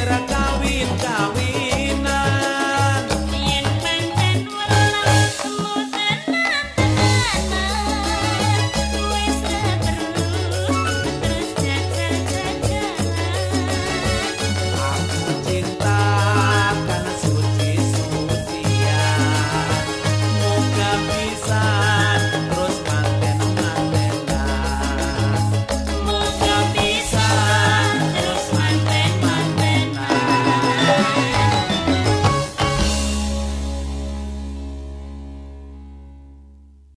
quiera